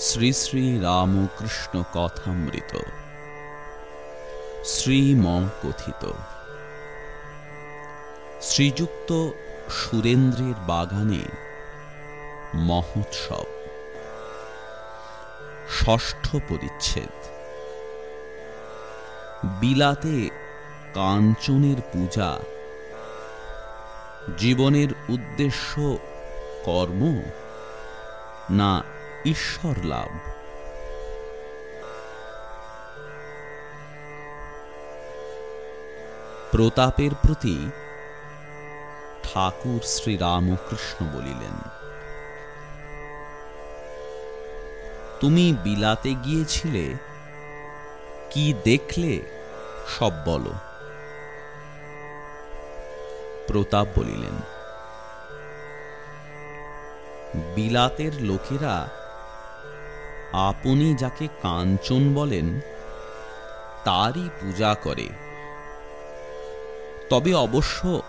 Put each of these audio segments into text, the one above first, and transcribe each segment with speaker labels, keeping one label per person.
Speaker 1: শ্রী শ্রী রামকৃষ্ণ কথামৃত। শ্রীম কথিত। শ্রীযুক্ত সুরেন্দ্রের বাগানে মহোৎসব। ষষ্ঠ পরিচ্ছেদ। বিলাতে কাঞ্চনের পূজা। জীবনের উদ্দেশ্য কর্ম না ঈশ্বর লাভ। প্রতাপের প্রতি ঠাকুর শ্রীরামকৃষ্ণ বলিলেন, তুমি বিলাতে গিয়েছিলে, কি দেখলে সব বলো। প্রতাপ বলিলেন, বিলাতের লোকেরা আপনি যাকে কাঞ্চন বলেন, তারই পূজা করে। তবে অবশ্য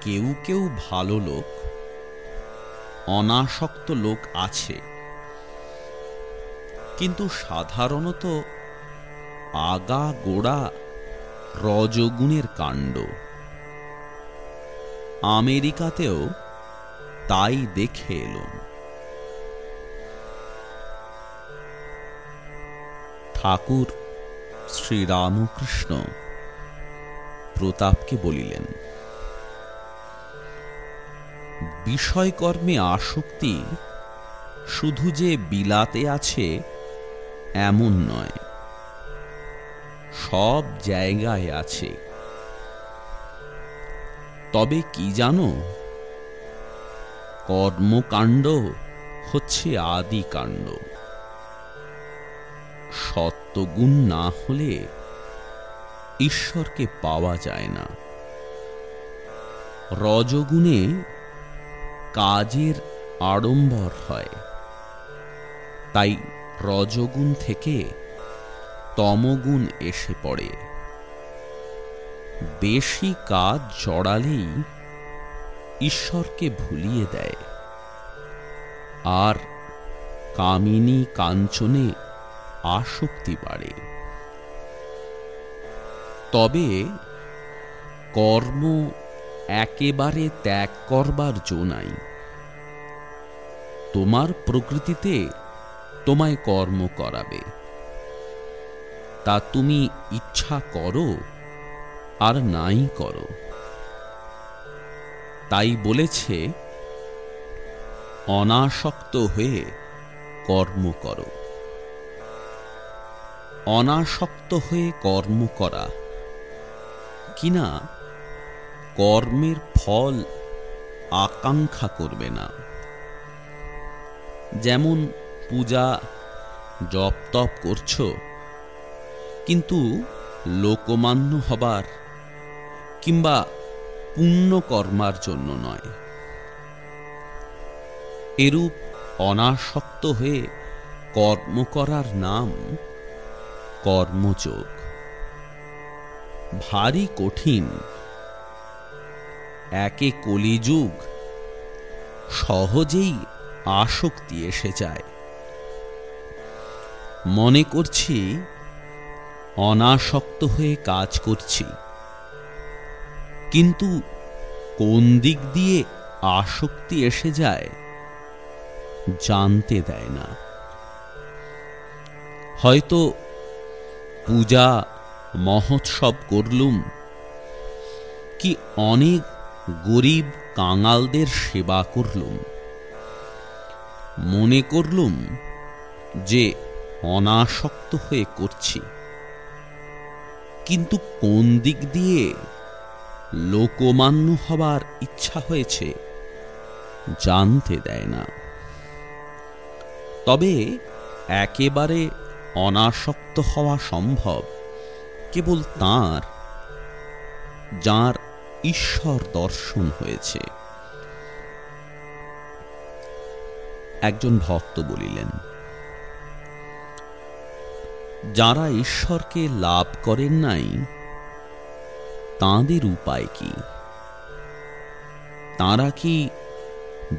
Speaker 1: কেউ কেউ ভালো লোক, অনাসক্ত লোক আছে। কিন্তু সাধারণত আগা গোড়া রজগুণের কাণ্ড। আমেরিকাতেও তাই দেখে এলুম। ঠাকুর শ্রীরামকৃষ্ণ প্রতাপকে বলিলেন, বিষয়কর্মে আসক্তি শুধু যে বিলাতে আছে এমন নয়, সব জায়গায় আছে। তবে কি জানো, কর্মকাণ্ড হচ্ছে আদি কাণ্ড সত্যগুণ না হলে ঈশ্বরকে পাওয়া যায় না। রজগুণে কাজের আড়ম্বর হয়। তাই রজগুণ থেকে তমগুণ এসে পড়ে। বেশি কাজ জড়ালেই ঈশ্বরকে ভুলিয়ে দেয়। আর কামিনী কাঞ্চনে আসক্তি বাড়ে। তবে কর্ম একেবারে ত্যাগ করবার জো নাই। তোমার প্রকৃতিতে তোমায় কর্ম করাবে। তা তুমি ইচ্ছা করো আর নাই করো। তাই বলেছে, অনাসক্ত হয়ে কর্ম করো। অনাসক্ত হয়ে কর্ম করা। কিনা কর্মের ফল আকাঙ্ক্ষা করবে না। যেমন পূজা, জপ তপ করছ, কিন্তু লোকমান্য হবার কিংবা পুণ্য কর্মার জন্য নয়। এরূপ অনাসক্ত হয়ে কর্ম করার নাম কর্মযোগ। ভারী কঠিন। একে কলিযুগ। সহজেই আসক্তি এসে যায়। মনে করছি, অনাসক্ত হয়ে কাজ করছি। কিন্তু কোন দিক দিয়ে আসক্তি এসে যায়, জানতে দেয় না। হয়তো পূজা, মহোৎসব করলুম। কি অনেক গরিব কাঙালদের সেবা করলুম। মনে করলুম যে অনাসক্ত হয়ে করছি। কিন্তু কোন দিক দিয়ে লোকমান্য হবার ইচ্ছা হয়েছে জানতে দেয় না। তবে একেবারে অনাসক্ত হওয়া সম্ভব। কেবল তাঁর, যার ঈশ্বর দর্শন হয়েছে। একজন ভক্ত বলিলেন, যারা ঈশ্বরকে লাভ করেন নাই, তাঁদের উপায় কি? তাঁরা কি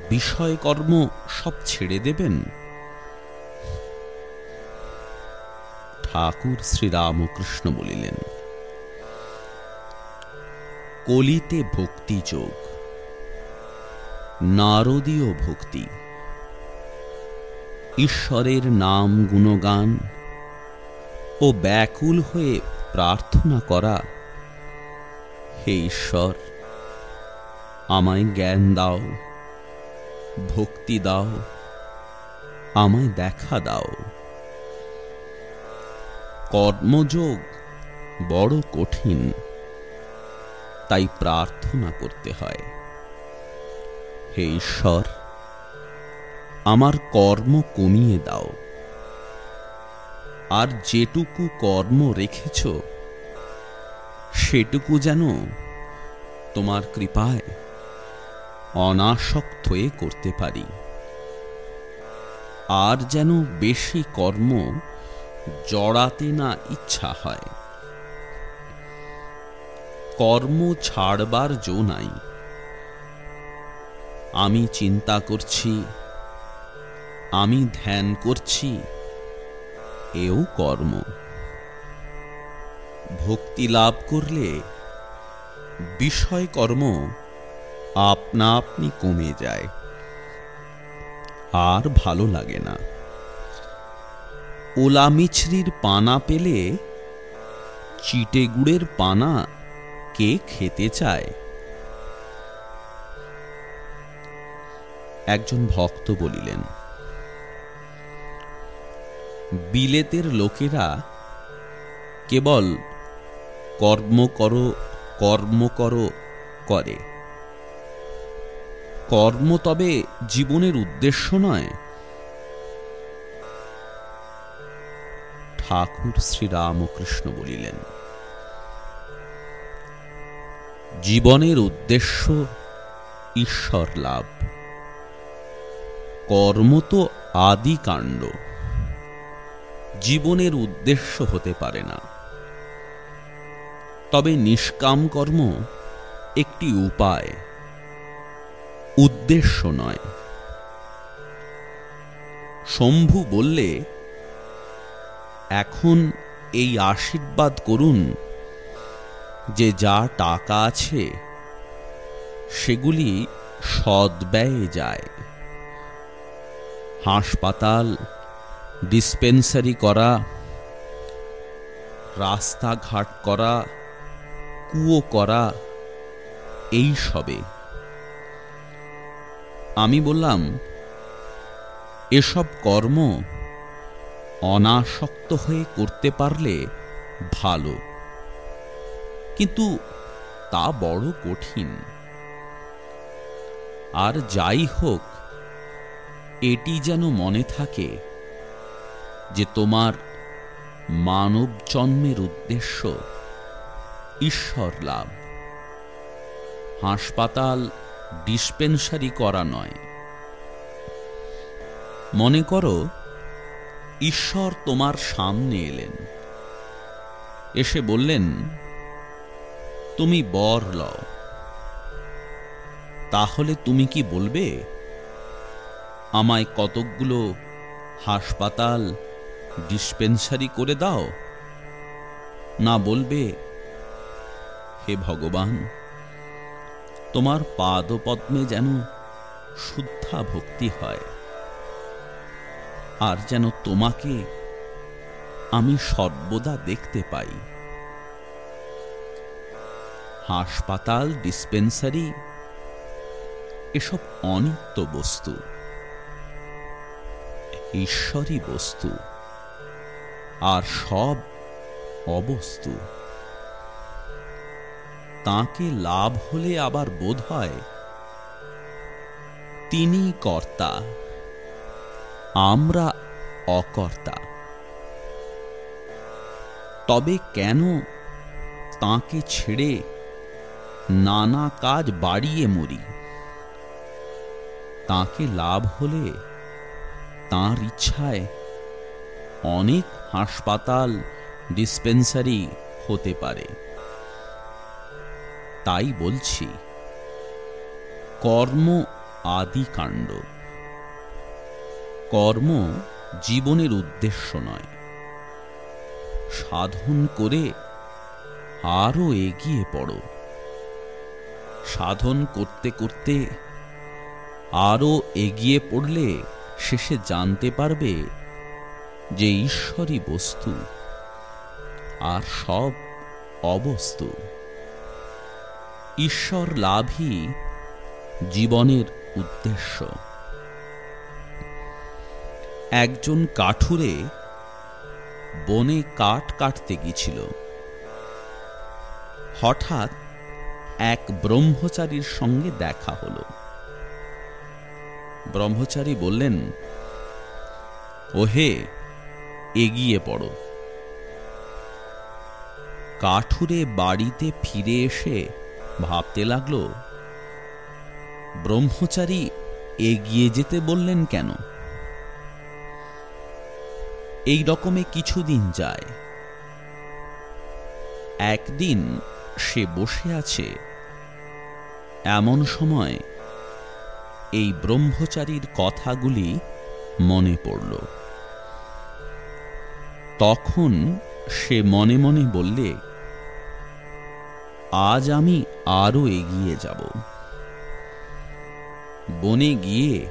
Speaker 1: বিষয়কর্ম সব ছেড়ে দেবেন? ঠাকুর শ্রীরামকৃষ্ণ বলিলেন, কলিতে ভক্তি যোগ, নারদীয় ভক্তি, ঈশ্বরের নাম গুণগান ও ব্যাকুল হয়ে প্রার্থনা করা, হে ঈশ্বর, আমায় জ্ঞান দাও, ভক্তি দাও, আমায় দেখা দাও। কর্মযোগ বড় কঠিন। তাই প্রার্থনা করতে হয়। হে ঈশ্বর, আমার কর্ম কমিয়ে দাও। আর যেটুকু কর্ম রেখেছ, সেটুকু যেন তোমার কৃপায় অনাসক্ত হয়ে করতে পারি। আর যেন বেশি কর্ম জড়াতে না ইচ্ছা হয়। কর্ম ছাড়বার জো নাই। আমি চিন্তা করছি, আমি ধ্যান করছি, এও কর্ম। ভক্তি লাভ করলে বিষয় কর্ম আপনা আপনি কমে যায়। আর ভালো লাগে না। ওলা মিছরির পানা পেলে চিটে গুড়ের পানা কে খেতে চায়? একজন ভক্ত বলিলেন, বিলেতের লোকেরা কেবল কর্ম করো কর্ম করো করে। কর্ম তবে জীবনের উদ্দেশ্য নয় ঠাকুর শ্রীরামকৃষ্ণ বলিলেন, জীবনের উদ্দেশ্য ঈশ্বর লাভ, কর্ম তো আদি কাণ্ড, জীবনের উদ্দেশ্য হতে পারে না। তবে নিষ্কাম কর্ম একটি উপায়, উদ্দেশ্য নয়। শম্ভু বললে এখন এই আশীর্বাদ করুন যে যা টাকা আছে, সেগুলি সদ্ব্যয়ে যায়। হাসপাতাল, ডিসপেন্সারি করা, রাস্তাঘাট করা, কুয়ো করা, এই সবে। আমি বললাম, এসব কর্ম অনাসক্ত হয়ে করতে পারলে ভালো। কিন্তু তা বড় কঠিন। আর যাই হোক, এটি যেন মনে থাকে যে তোমার মানব জন্মের উদ্দেশ্য ঈশ্বর লাভ। হাসপাতাল ডিসপেন্সারি করা নয়। মনে করো ঈশ্বর তোমার সামনে এলেন। এসে বললেন, তুমি বর লও। তাহলে তুমি কি বলবে? আমায় কতকগুলো হাসপাতাল ডিসপেন্সারি করে দাও। না বলবে, হে ভগবান, তোমার পাদপদ্মে যেন শুদ্ধা ভক্তি হয়। আর যেন তোমাকে আমি সর্বদা দেখতে পাই। হাসপাতাল, ডিসপেন্সারি, এসব অনিত্য বস্তু, ঈশ্বরী বস্তু, আর সব অবস্তু। তাকে লাভ হলে আবার বোধ হয় তিনি কর্তা। আমরা অকর্তা। তবে কেন তাকে ছেড়ে নানা কাজ বাড়িয়ে মরি? তাকে লাভ হলে তাঁর ইচ্ছায় অনেক হাসপাতাল ডিসপেন্সারি হতে পারে। তাই বলছি, কর্ম আদি কাণ্ড কর্ম জীবনের উদ্দেশ্য নয়। সাধন করে আরও এগিয়ে পড়ো। সাধন করতে করতে আরও এগিয়ে পড়লে শেষে জানতে পারবে যে ঈশ্বরই বস্তু আর সব অবস্তু। ঈশ্বর লাভই জীবনের উদ্দেশ্য। একজন কাঠুরে বনে কাঠ কাটতে গিয়েছিল। হঠাৎ এক ব্রহ্মচারীর সঙ্গে দেখা হলো। ব্রহ্মচারী বললেন, ওহে, এগিয়ে পড়ো। কাঠুরে বাড়িতে ফিরে এসে ভাবতে লাগল, ব্রহ্মচারী এগিয়ে যেতে বললেন কেন? এই রকমে কিছুদিন যায়। একদিন সে বসে আছে। এমন সময় এই ব্রহ্মচারীর কথাগুলি মনে পড়ল। তখন সে মনে মনে বললে, আজ আমি আরও এগিয়ে যাব। বনে গিয়ে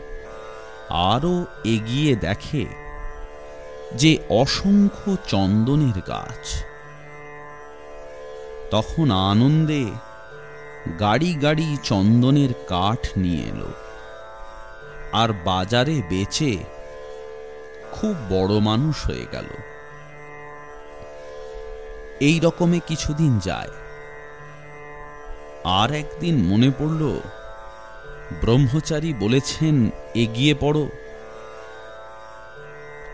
Speaker 1: আরও এগিয়ে দেখে যে অসংখ্য চন্দনের গাছ। তখন আনন্দে গাড়ি গাড়ি চন্দনের কাঠ নিয়ে এলো। আর বাজারে বেচে খুব বড় মানুষ হয়ে গেল। এই রকমে কিছুদিন যায়। আর একদিন মনে পড়ল, ব্রহ্মচারী বলেছেন, এগিয়ে পড়ো।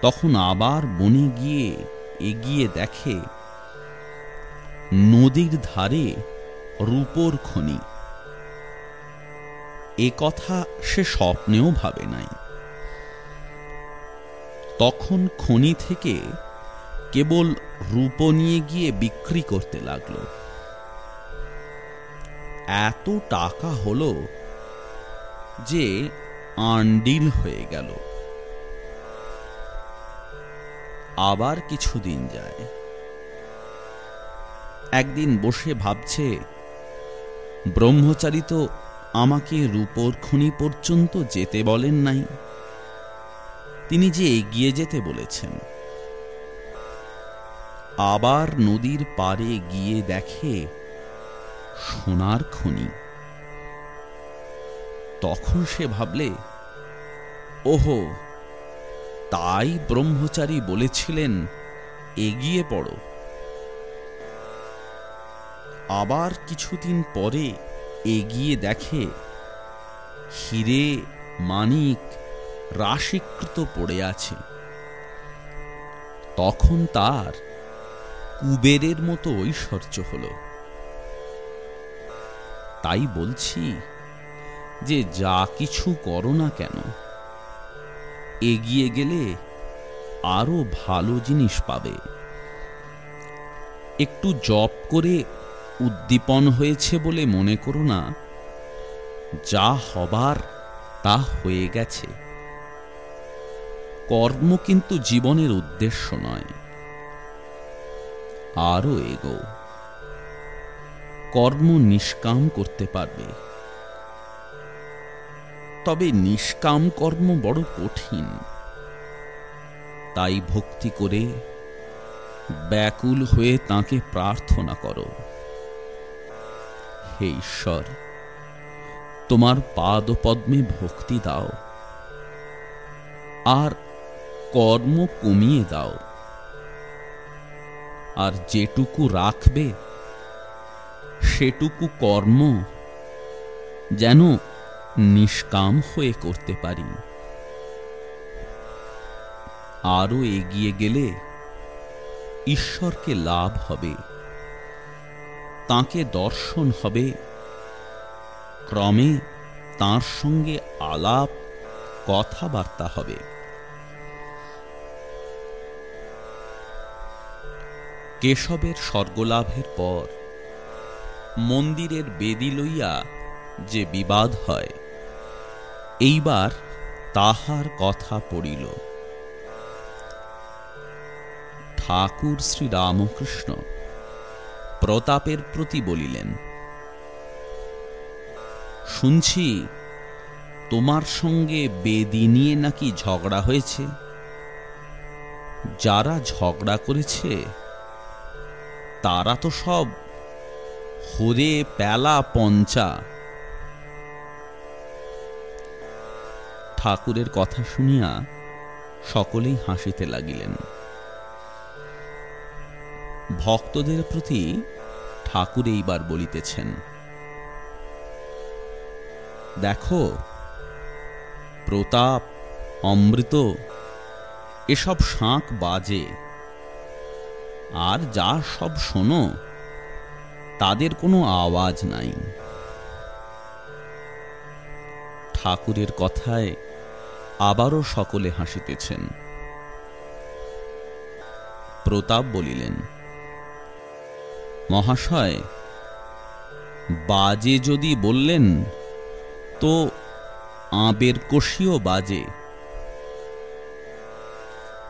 Speaker 1: তখন আবার বনে গিয়ে এগিয়ে দেখে, নদীর ধারে রূপোর খনি। এ কথা সে স্বপ্নেও ভাবে নাই। তখন খনি থেকে কেবল রূপ নিয়ে গিয়ে বিক্রি করতে লাগল। এত টাকা হলো যে আন্ডিল হয়ে গেল। আবার কিছুদিন যায়। একদিন বসে ভাবছে ব্রহ্মচারী তো আমাকে রূপর খনি পর্যন্ত যেতে বলেন নাই। তিনি যে এগিয়ে যেতে বলেছেন। আবার নদীর পারে গিয়ে দেখে সোনার খনি। তখন সে ভাবলে, ওহো তাই ব্রহ্মচারী বলেছিলেন, এগিয়ে পড়ো। আবার কিছুদিন পরে এগিয়ে দেখে হিরে মানিক রাশিকৃত পড়ে আছে। তখন তার কুবেরের মতো ঐশ্বর্য হল। তাই বলছি যে যা কিছু করো না কেন এগিয়ে গেলে আরও ভালো জিনিস পাবে। একটু জপ করে উদ্দীপন হয়েছে বলে মনে করো না, যা হবার তা হয়ে গেছে। কর্ম কিন্তু জীবনের উদ্দেশ্য নয়, আরও এগো। কর্ম নিষ্কাম করতে পারবে। তবে নিষ্কাম কর্ম বড় কঠিন। তাই ভক্তি করে ব্যাকুল হয়ে তাকে প্রার্থনা করো। হে ঈশ্বর, তোমার পাদ পদ্মে ভক্তি দাও। আর কর্ম কমিয়ে দাও। আর যেটুকু রাখবে, সেটুকু কর্ম যেন নিষ্কাম হয়ে করতে পারি। আরও এগিয়ে গেলে ঈশ্বরকে লাভ হবে। তাকে দর্শন হবে। ক্রমে তার সঙ্গে আলাপ, কথাবার্তা হবে। কেশবের স্বর্গলাভের পর মন্দিরের বেদি লইয়া যে বিবাদ হয় এইবার তাহার কথা পড়িল। ঠাকুর শ্রী রামকৃষ্ণ প্রতাপের প্রতি বলিলেন, শুনছি তোমার সঙ্গে বেদি নিয়ে নাকি ঝগড়া হয়েছে? যারা ঝগড়া করেছে, তারা তো সব হরে প্যালা পঞ্চা ঠাকুরের কথা শুনিয়া সকলেই হাসিতে লাগিলেন। ভক্তদের প্রতি ঠাকুর এইবার বলিতেছেন, দেখো, প্রতাপ, অমৃত, এসব শাঁখ বাজে। আর যা সব শোনো, তাদের কোনো আওয়াজ নাই। ঠাকুরের কথায় আবারও সকলে হাসিতেছেন। প্রতাপ বলিলেন মহাশয় বাজে যদি বললেন তো আবের কোষীয় বাজে।